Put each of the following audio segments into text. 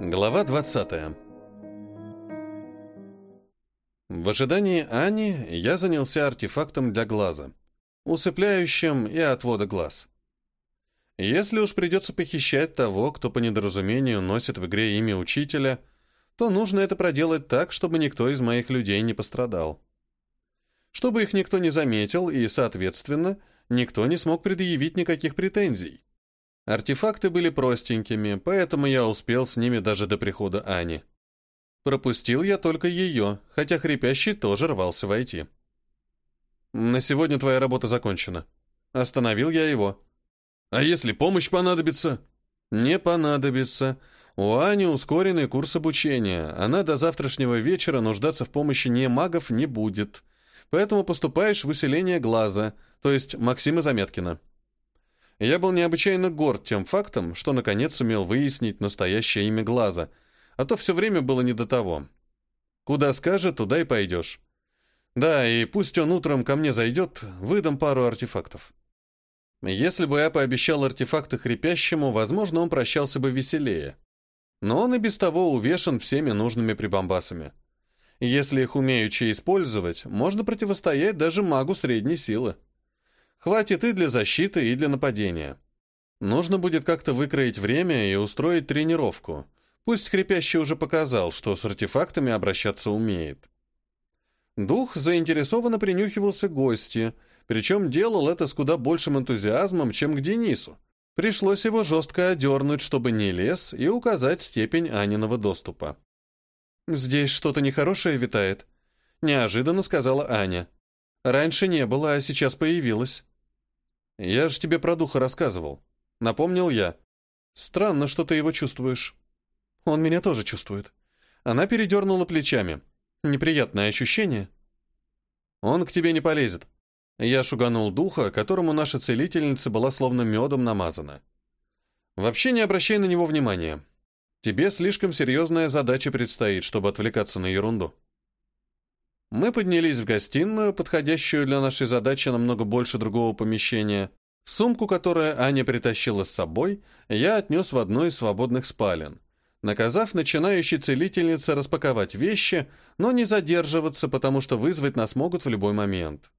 Глава 20 В ожидании Ани я занялся артефактом для глаза, усыпляющим и отвода глаз. Если уж придется похищать того, кто по недоразумению носит в игре имя учителя, то нужно это проделать так, чтобы никто из моих людей не пострадал. Чтобы их никто не заметил и, соответственно, никто не смог предъявить никаких претензий. Артефакты были простенькими, поэтому я успел с ними даже до прихода Ани. Пропустил я только ее, хотя хрипящий тоже рвался войти. «На сегодня твоя работа закончена». Остановил я его. «А если помощь понадобится?» «Не понадобится. У Ани ускоренный курс обучения. Она до завтрашнего вечера нуждаться в помощи не магов не будет. Поэтому поступаешь в усиление глаза, то есть Максима Заметкина». Я был необычайно горд тем фактом, что наконец сумел выяснить настоящее имя глаза, а то все время было не до того. Куда скажет, туда и пойдешь. Да, и пусть он утром ко мне зайдет, выдам пару артефактов. Если бы я пообещал артефакты хрипящему, возможно, он прощался бы веселее. Но он и без того увешан всеми нужными прибамбасами. Если их умеючи использовать, можно противостоять даже магу средней силы. Хватит и для защиты, и для нападения. Нужно будет как-то выкроить время и устроить тренировку. Пусть Хрипящий уже показал, что с артефактами обращаться умеет. Дух заинтересованно принюхивался к гости, причем делал это с куда большим энтузиазмом, чем к Денису. Пришлось его жестко одернуть, чтобы не лез, и указать степень Аниного доступа. «Здесь что-то нехорошее витает», — неожиданно сказала Аня. «Раньше не было, а сейчас появилось». «Я же тебе про духа рассказывал», — напомнил я. «Странно, что ты его чувствуешь». «Он меня тоже чувствует». Она передернула плечами. «Неприятное ощущение». «Он к тебе не полезет». Я шуганул духа, которому наша целительница была словно медом намазана. «Вообще не обращай на него внимания. Тебе слишком серьезная задача предстоит, чтобы отвлекаться на ерунду». Мы поднялись в гостиную, подходящую для нашей задачи намного больше другого помещения. Сумку, которую Аня притащила с собой, я отнес в одну из свободных спален, наказав начинающей целительнице распаковать вещи, но не задерживаться, потому что вызвать нас могут в любой момент.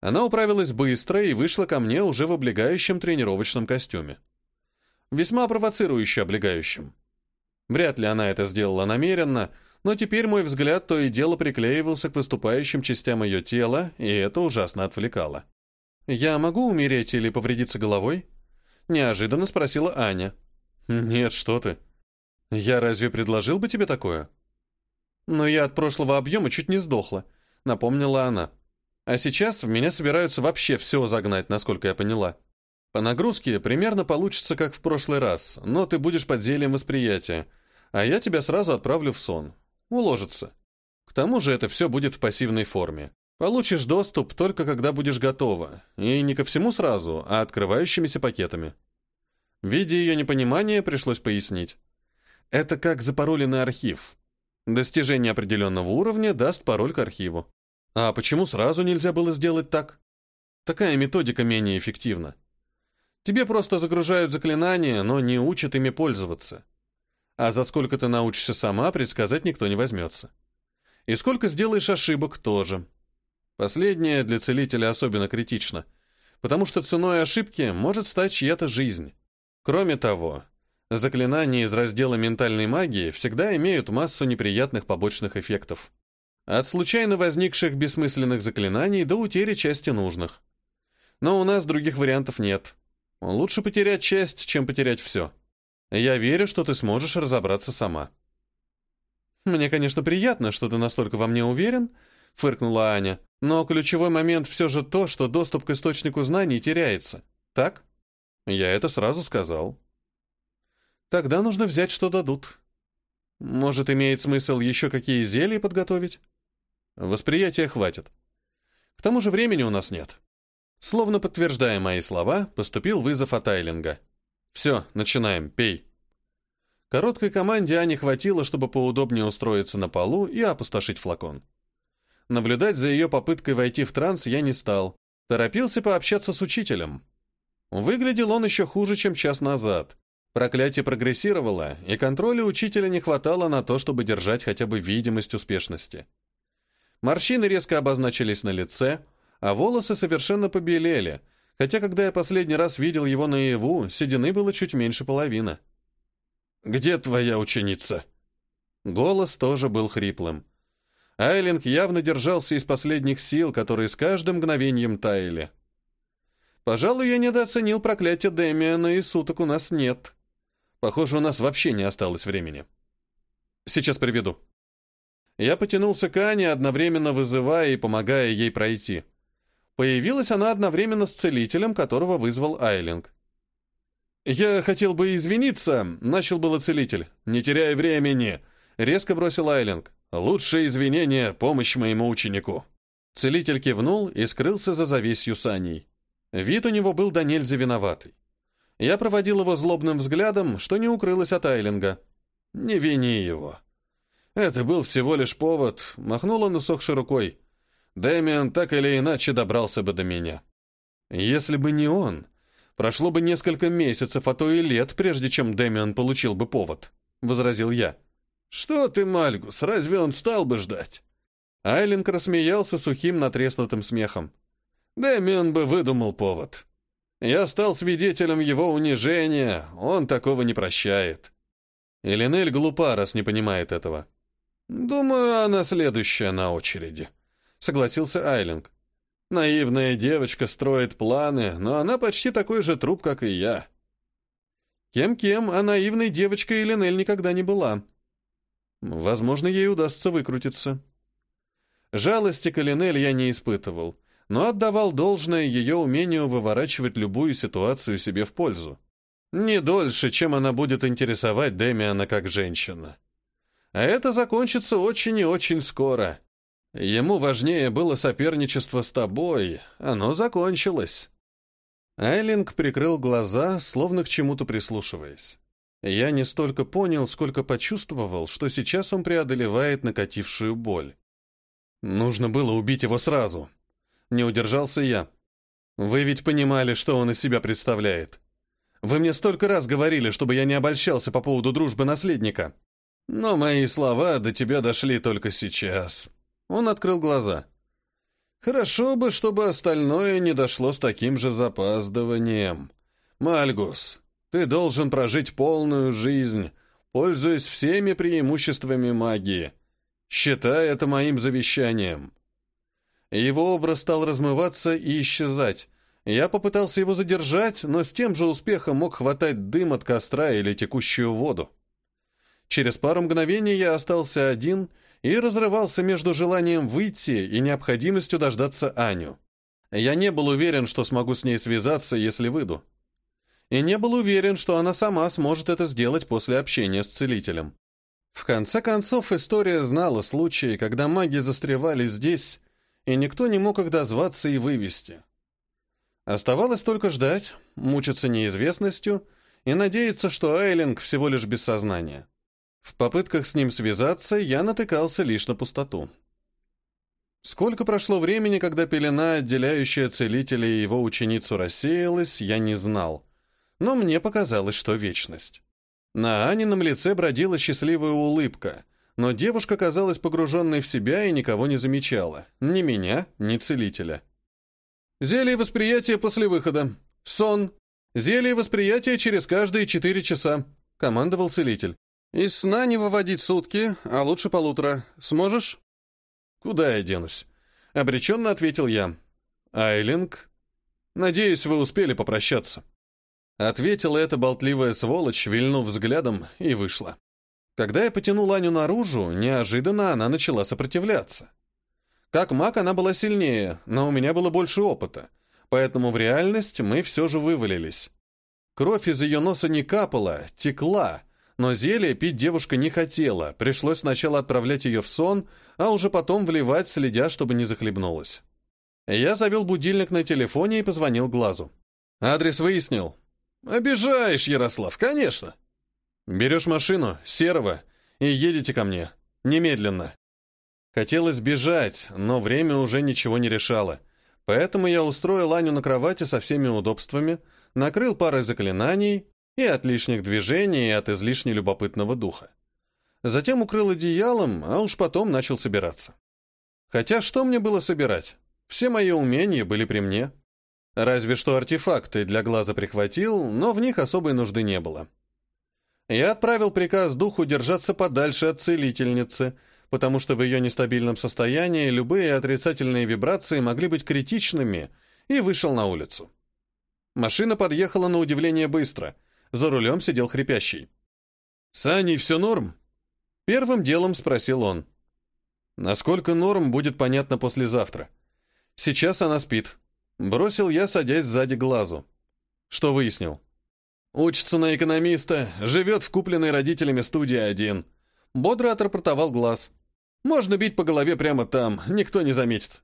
Она управилась быстро и вышла ко мне уже в облегающем тренировочном костюме. Весьма провоцирующе облегающем. Вряд ли она это сделала намеренно, но теперь мой взгляд то и дело приклеивался к выступающим частям ее тела, и это ужасно отвлекало. «Я могу умереть или повредиться головой?» Неожиданно спросила Аня. «Нет, что ты. Я разве предложил бы тебе такое?» «Но я от прошлого объема чуть не сдохла», — напомнила она. «А сейчас в меня собираются вообще все загнать, насколько я поняла. По нагрузке примерно получится, как в прошлый раз, но ты будешь под зельем восприятия, а я тебя сразу отправлю в сон. Уложится. К тому же это все будет в пассивной форме. Получишь доступ только когда будешь готова, и не ко всему сразу, а открывающимися пакетами. Видя ее непонимание, пришлось пояснить. Это как запароленный архив. Достижение определенного уровня даст пароль к архиву. А почему сразу нельзя было сделать так? Такая методика менее эффективна. Тебе просто загружают заклинания, но не учат ими пользоваться. А за сколько ты научишься сама, предсказать никто не возьмется. И сколько сделаешь ошибок тоже. Последнее для целителя особенно критично, потому что ценой ошибки может стать чья-то жизнь. Кроме того, заклинания из раздела ментальной магии всегда имеют массу неприятных побочных эффектов. От случайно возникших бессмысленных заклинаний до утери части нужных. Но у нас других вариантов нет. Лучше потерять часть, чем потерять все. Я верю, что ты сможешь разобраться сама». «Мне, конечно, приятно, что ты настолько во мне уверен», — фыркнула Аня. «Но ключевой момент все же то, что доступ к источнику знаний теряется. Так?» «Я это сразу сказал». «Тогда нужно взять, что дадут. Может, имеет смысл еще какие зелья подготовить?» «Восприятия хватит. К тому же времени у нас нет». Словно подтверждая мои слова, поступил вызов от Айлинга. «Все, начинаем, пей». Короткой команде Ани хватило, чтобы поудобнее устроиться на полу и опустошить флакон. Наблюдать за ее попыткой войти в транс я не стал. Торопился пообщаться с учителем. Выглядел он еще хуже, чем час назад. Проклятие прогрессировало, и контроля учителя не хватало на то, чтобы держать хотя бы видимость успешности. Морщины резко обозначились на лице, а волосы совершенно побелели, хотя когда я последний раз видел его наяву, седины было чуть меньше половины. «Где твоя ученица?» Голос тоже был хриплым. Айлинг явно держался из последних сил, которые с каждым мгновением таяли. Пожалуй, я недооценил проклятие Дэмиана, и суток у нас нет. Похоже, у нас вообще не осталось времени. Сейчас приведу. Я потянулся к Ане, одновременно вызывая и помогая ей пройти. Появилась она одновременно с целителем, которого вызвал Айлинг. «Я хотел бы извиниться», — начал было целитель. «Не теряй времени», — резко бросил Айлинг. Лучшее извинение — помощь моему ученику». Целитель кивнул и скрылся за завесью саней. Вид у него был до нельзя виноватый. Я проводил его злобным взглядом, что не укрылось от Айлинга. «Не вини его». Это был всего лишь повод, махнул он усохшей рукой. Дэмиан так или иначе добрался бы до меня. Если бы не он, прошло бы несколько месяцев, а то и лет, прежде чем Дэмиан получил бы повод, — возразил я. «Что ты, Мальгус, разве он стал бы ждать?» Айлинг рассмеялся сухим натреснутым смехом. Дэмиан бы выдумал повод. Я стал свидетелем его унижения, он такого не прощает. Элинель глупа, раз не понимает этого. «Думаю, она следующая на очереди», — согласился Айлинг. «Наивная девочка строит планы, но она почти такой же труп, как и я». Кем-кем, а наивной девочкой Элинель никогда не была. Возможно, ей удастся выкрутиться. Жалости к Элинель я не испытывал, но отдавал должное ее умению выворачивать любую ситуацию себе в пользу. Не дольше, чем она будет интересовать Демиана как женщина. А это закончится очень и очень скоро. Ему важнее было соперничество с тобой, оно закончилось. Айлинг прикрыл глаза, словно к чему-то прислушиваясь. Я не столько понял, сколько почувствовал, что сейчас он преодолевает накатившую боль. Нужно было убить его сразу. Не удержался я. Вы ведь понимали, что он из себя представляет. Вы мне столько раз говорили, чтобы я не обольщался по поводу дружбы наследника. Но мои слова до тебя дошли только сейчас. Он открыл глаза. Хорошо бы, чтобы остальное не дошло с таким же запаздыванием. Мальгус, ты должен прожить полную жизнь, пользуясь всеми преимуществами магии. Считай это моим завещанием. Его образ стал размываться и исчезать. Я попытался его задержать, но с тем же успехом мог хватать дым от костра или текущую воду. Через пару мгновений я остался один и разрывался между желанием выйти и необходимостью дождаться Аню. Я не был уверен, что смогу с ней связаться, если выйду и не был уверен, что она сама сможет это сделать после общения с целителем. В конце концов, история знала случаи, когда маги застревали здесь, и никто не мог их дозваться и вывести. Оставалось только ждать, мучиться неизвестностью и надеяться, что Айлинг всего лишь без сознания. В попытках с ним связаться я натыкался лишь на пустоту. Сколько прошло времени, когда пелена, отделяющая целителя и его ученицу, рассеялась, я не знал но мне показалось, что вечность. На Анином лице бродила счастливая улыбка, но девушка казалась погруженной в себя и никого не замечала, ни меня, ни целителя. Зелье восприятия после выхода. Сон. Зелье восприятия через каждые четыре часа, командовал целитель. Из сна не выводить сутки, а лучше полутора. Сможешь? Куда я денусь? Обреченно ответил я. Айлинг. Надеюсь, вы успели попрощаться. Ответила эта болтливая сволочь, вильнув взглядом, и вышла. Когда я потянул Аню наружу, неожиданно она начала сопротивляться. Как маг она была сильнее, но у меня было больше опыта, поэтому в реальность мы все же вывалились. Кровь из ее носа не капала, текла, но зелье пить девушка не хотела, пришлось сначала отправлять ее в сон, а уже потом вливать, следя, чтобы не захлебнулась. Я завел будильник на телефоне и позвонил Глазу. «Адрес выяснил. «Обижаешь, Ярослав, конечно!» «Берешь машину, серого, и едете ко мне. Немедленно». Хотелось бежать, но время уже ничего не решало. Поэтому я устроил Аню на кровати со всеми удобствами, накрыл парой заклинаний И от лишних движений, и от излишне любопытного духа. Затем укрыл одеялом, а уж потом начал собираться. Хотя что мне было собирать? Все мои умения были при мне. Разве что артефакты для глаза прихватил, но в них особой нужды не было. Я отправил приказ духу держаться подальше от целительницы, потому что в ее нестабильном состоянии любые отрицательные вибрации могли быть критичными, и вышел на улицу. Машина подъехала на удивление быстро. За рулем сидел хрипящий. «С Аней все норм?» Первым делом спросил он. Насколько норм, будет понятно послезавтра. Сейчас она спит. Бросил я, садясь сзади глазу. Что выяснил? Учится на экономиста, живет в купленной родителями студии один. Бодро отрапортовал глаз. Можно бить по голове прямо там, никто не заметит.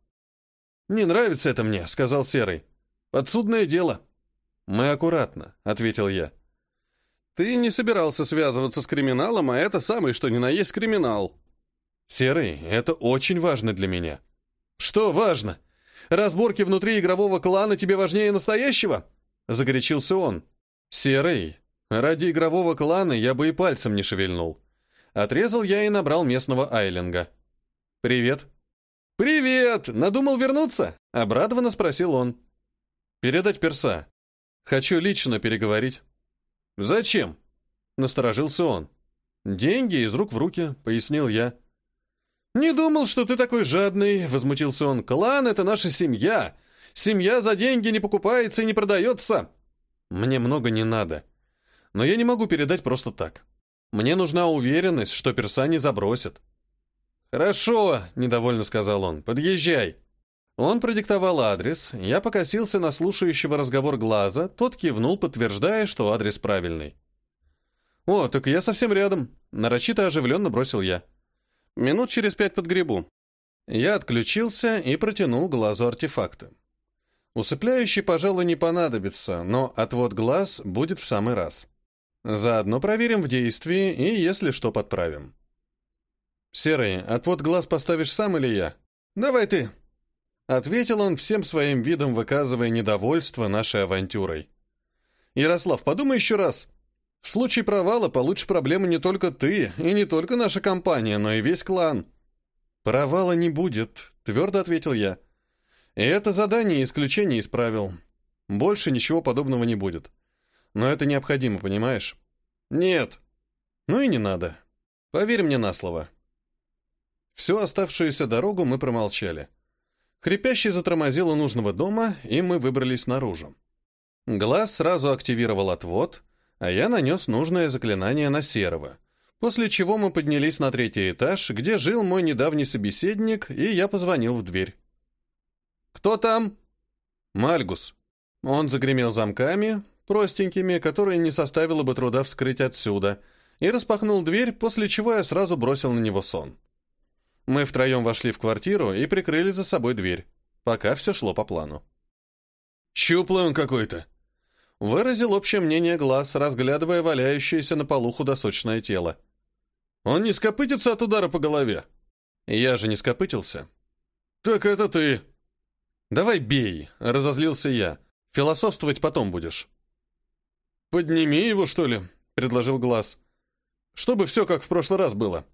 «Не нравится это мне», — сказал Серый. «Подсудное дело». «Мы аккуратно», — ответил я. «Ты не собирался связываться с криминалом, а это самый что ни на есть криминал». «Серый, это очень важно для меня». «Что важно? Разборки внутри игрового клана тебе важнее настоящего?» — загорячился он. «Серый, ради игрового клана я бы и пальцем не шевельнул». Отрезал я и набрал местного айлинга. «Привет». «Привет! Надумал вернуться?» — обрадованно спросил он. «Передать перса. Хочу лично переговорить». «Зачем?» — насторожился он. «Деньги из рук в руки», — пояснил я. «Не думал, что ты такой жадный», — возмутился он. «Клан — это наша семья. Семья за деньги не покупается и не продается». «Мне много не надо. Но я не могу передать просто так. Мне нужна уверенность, что перса не забросит». «Хорошо», — недовольно сказал он. «Подъезжай». Он продиктовал адрес, я покосился на слушающего разговор глаза, тот кивнул, подтверждая, что адрес правильный. «О, так я совсем рядом», — нарочито оживленно бросил я. Минут через пять под грибу. Я отключился и протянул глазу артефакта. Усыпляющий, пожалуй, не понадобится, но отвод глаз будет в самый раз. Заодно проверим в действии и, если что, подправим. «Серый, отвод глаз поставишь сам или я?» «Давай ты!» Ответил он всем своим видом, выказывая недовольство нашей авантюрой. «Ярослав, подумай еще раз. В случае провала получишь проблемы не только ты, и не только наша компания, но и весь клан. Провала не будет, твердо ответил я. И это задание исключение исправил. Больше ничего подобного не будет. Но это необходимо, понимаешь? Нет. Ну и не надо. Поверь мне на слово. Всю оставшуюся дорогу мы промолчали. Хрипящий затормозил у нужного дома, и мы выбрались наружу. Глаз сразу активировал отвод — а я нанес нужное заклинание на Серого, после чего мы поднялись на третий этаж, где жил мой недавний собеседник, и я позвонил в дверь. «Кто там?» «Мальгус». Он загремел замками, простенькими, которые не составило бы труда вскрыть отсюда, и распахнул дверь, после чего я сразу бросил на него сон. Мы втроем вошли в квартиру и прикрыли за собой дверь, пока все шло по плану. «Щуплый он какой-то», Выразил общее мнение глаз, разглядывая валяющееся на полу худосочное тело. «Он не скопытится от удара по голове?» «Я же не скопытился». «Так это ты!» «Давай бей», — разозлился я. «Философствовать потом будешь». «Подними его, что ли?» — предложил Глаз. «Чтобы все как в прошлый раз было».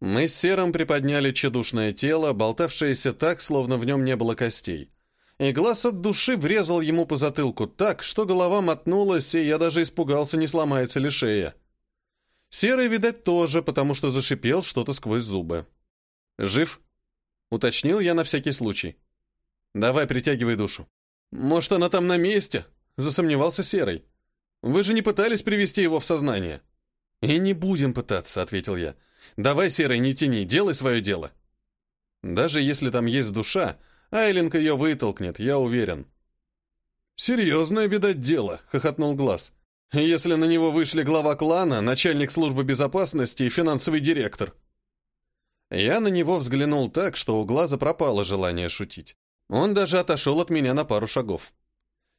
Мы с Серым приподняли чедушное тело, болтавшееся так, словно в нем не было костей и глаз от души врезал ему по затылку так, что голова мотнулась, и я даже испугался, не сломается ли шея. Серый, видать, тоже, потому что зашипел что-то сквозь зубы. «Жив?» — уточнил я на всякий случай. «Давай, притягивай душу». «Может, она там на месте?» — засомневался Серый. «Вы же не пытались привести его в сознание?» «И не будем пытаться», — ответил я. «Давай, Серый, не тяни, делай свое дело». Даже если там есть душа, Айлинг ее вытолкнет, я уверен. «Серьезное, видать, дело», — хохотнул Глаз. «Если на него вышли глава клана, начальник службы безопасности и финансовый директор». Я на него взглянул так, что у Глаза пропало желание шутить. Он даже отошел от меня на пару шагов.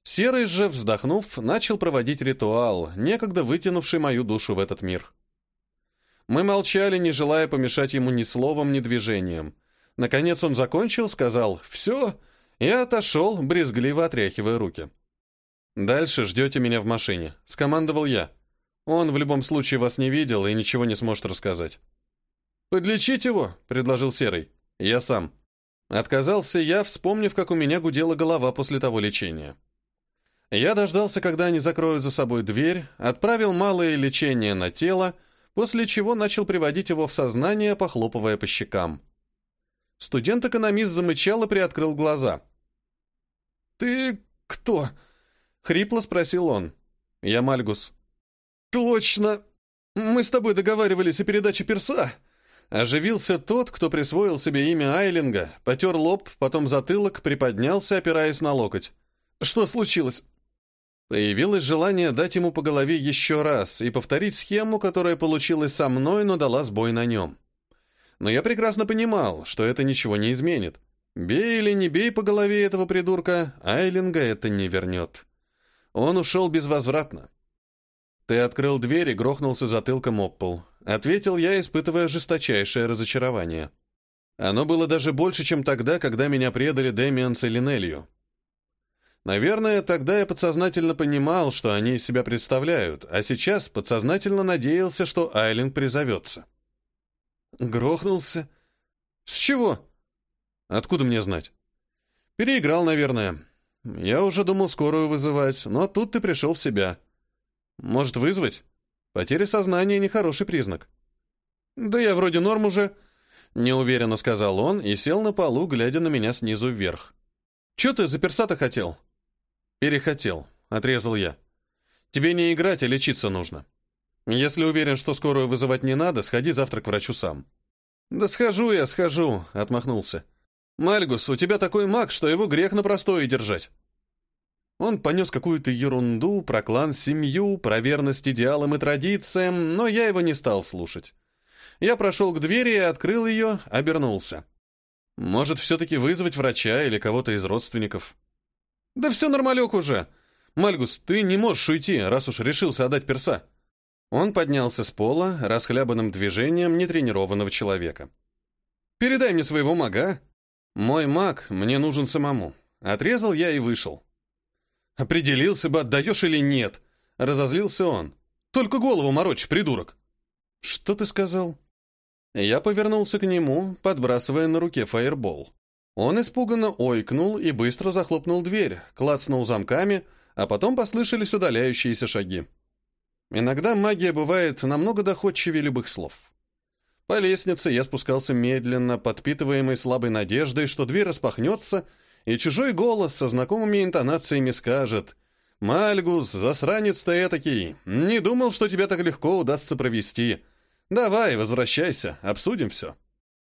Серый же, вздохнув, начал проводить ритуал, некогда вытянувший мою душу в этот мир. Мы молчали, не желая помешать ему ни словом, ни движением — Наконец он закончил, сказал «все» и отошел, брезгливо отряхивая руки. «Дальше ждете меня в машине», — скомандовал я. «Он в любом случае вас не видел и ничего не сможет рассказать». «Подлечить его», — предложил Серый. «Я сам». Отказался я, вспомнив, как у меня гудела голова после того лечения. Я дождался, когда они закроют за собой дверь, отправил малое лечение на тело, после чего начал приводить его в сознание, похлопывая по щекам. Студент-экономист замычал и приоткрыл глаза. «Ты кто?» — хрипло спросил он. «Я Мальгус». «Точно! Мы с тобой договаривались о передаче перса!» Оживился тот, кто присвоил себе имя Айлинга, потер лоб, потом затылок, приподнялся, опираясь на локоть. «Что случилось?» Появилось желание дать ему по голове еще раз и повторить схему, которая получилась со мной, но дала сбой на нем. Но я прекрасно понимал, что это ничего не изменит. Бей или не бей по голове этого придурка, Айлинга это не вернет. Он ушел безвозвратно. Ты открыл дверь и грохнулся затылком об пол. Ответил я, испытывая жесточайшее разочарование. Оно было даже больше, чем тогда, когда меня предали Дэмиан с Элинелью. Наверное, тогда я подсознательно понимал, что они из себя представляют, а сейчас подсознательно надеялся, что Айлинг призовется. Грохнулся? С чего? Откуда мне знать? Переиграл, наверное. Я уже думал скорую вызывать, но тут ты пришел в себя. Может, вызвать? Потеря сознания — нехороший признак. Да я вроде норм уже, — неуверенно сказал он и сел на полу, глядя на меня снизу вверх. Че ты за перса хотел? «Перехотел», — отрезал я. «Тебе не играть, а лечиться нужно. Если уверен, что скорую вызывать не надо, сходи завтра к врачу сам». «Да схожу я, схожу», — отмахнулся. «Мальгус, у тебя такой маг, что его грех на простое держать». Он понес какую-то ерунду про клан семью, про верность идеалам и традициям, но я его не стал слушать. Я прошел к двери и открыл ее, обернулся. Может, все-таки вызвать врача или кого-то из родственников. «Да все нормалек уже. Мальгус, ты не можешь уйти, раз уж решился отдать перса». Он поднялся с пола, расхлябанным движением нетренированного человека. «Передай мне своего мага». «Мой маг мне нужен самому». Отрезал я и вышел. «Определился бы, отдаешь или нет», — разозлился он. «Только голову морочь, придурок». «Что ты сказал?» Я повернулся к нему, подбрасывая на руке фаербол. Он испуганно ойкнул и быстро захлопнул дверь, клацнул замками, а потом послышались удаляющиеся шаги. Иногда магия бывает намного доходчивее любых слов. По лестнице я спускался медленно, подпитываемый слабой надеждой, что дверь распахнется, и чужой голос со знакомыми интонациями скажет «Мальгус, засранец ты этакий, не думал, что тебя так легко удастся провести. Давай, возвращайся, обсудим все».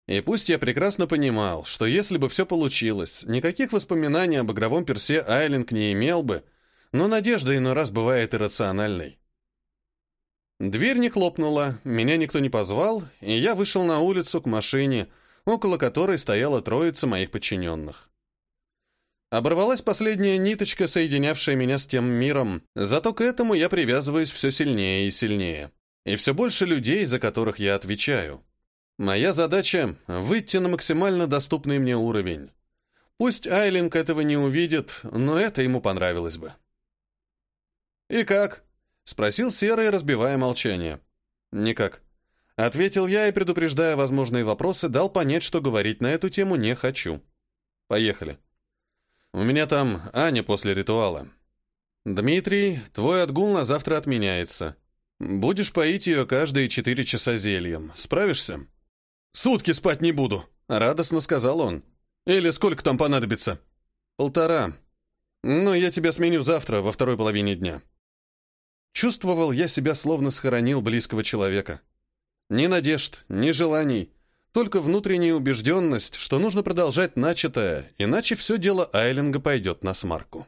И пусть я прекрасно понимал, что если бы все получилось, никаких воспоминаний об игровом персе Айлинг не имел бы, но надежда иной раз бывает иррациональной. Дверь не хлопнула, меня никто не позвал, и я вышел на улицу к машине, около которой стояла троица моих подчиненных. Оборвалась последняя ниточка, соединявшая меня с тем миром, зато к этому я привязываюсь все сильнее и сильнее. И все больше людей, за которых я отвечаю. Моя задача — выйти на максимально доступный мне уровень. Пусть Айлинг этого не увидит, но это ему понравилось бы. «И как?» — спросил Серый, разбивая молчание. «Никак». Ответил я и, предупреждая возможные вопросы, дал понять, что говорить на эту тему не хочу. «Поехали. У меня там Аня после ритуала. Дмитрий, твой отгул на завтра отменяется. Будешь поить ее каждые четыре часа зельем. Справишься?» «Сутки спать не буду», — радостно сказал он. «Или сколько там понадобится?» «Полтора. Но я тебя сменю завтра, во второй половине дня». Чувствовал я себя, словно схоронил близкого человека. Ни надежд, ни желаний, только внутренняя убежденность, что нужно продолжать начатое, иначе все дело Айлинга пойдет на смарку.